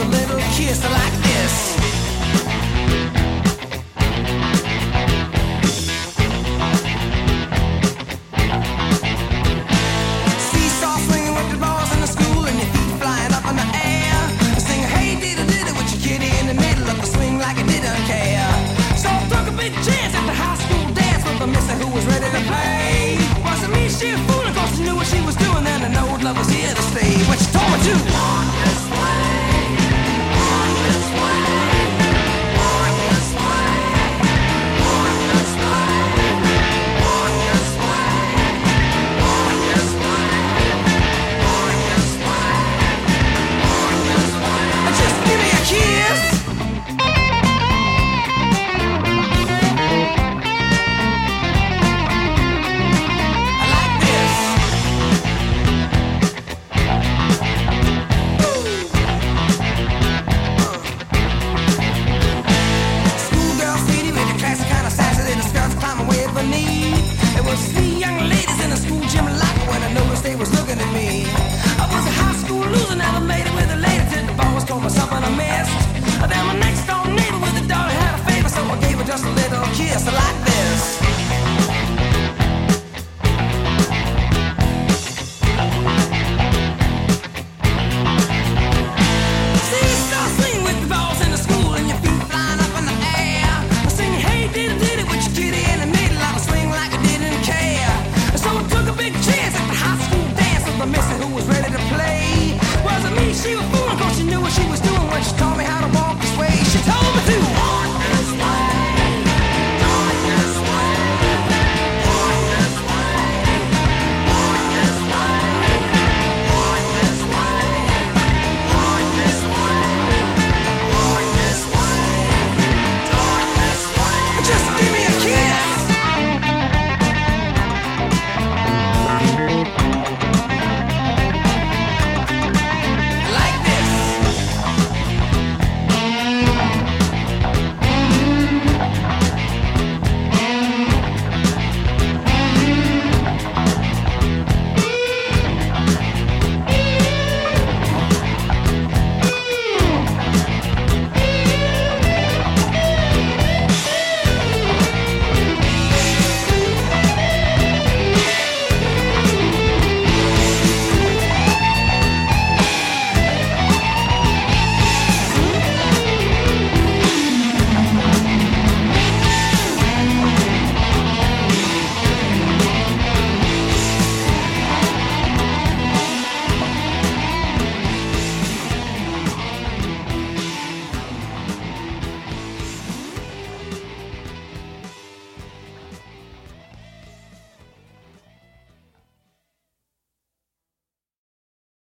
a little kiss like this. Swinging she a fool. I course she knew what she was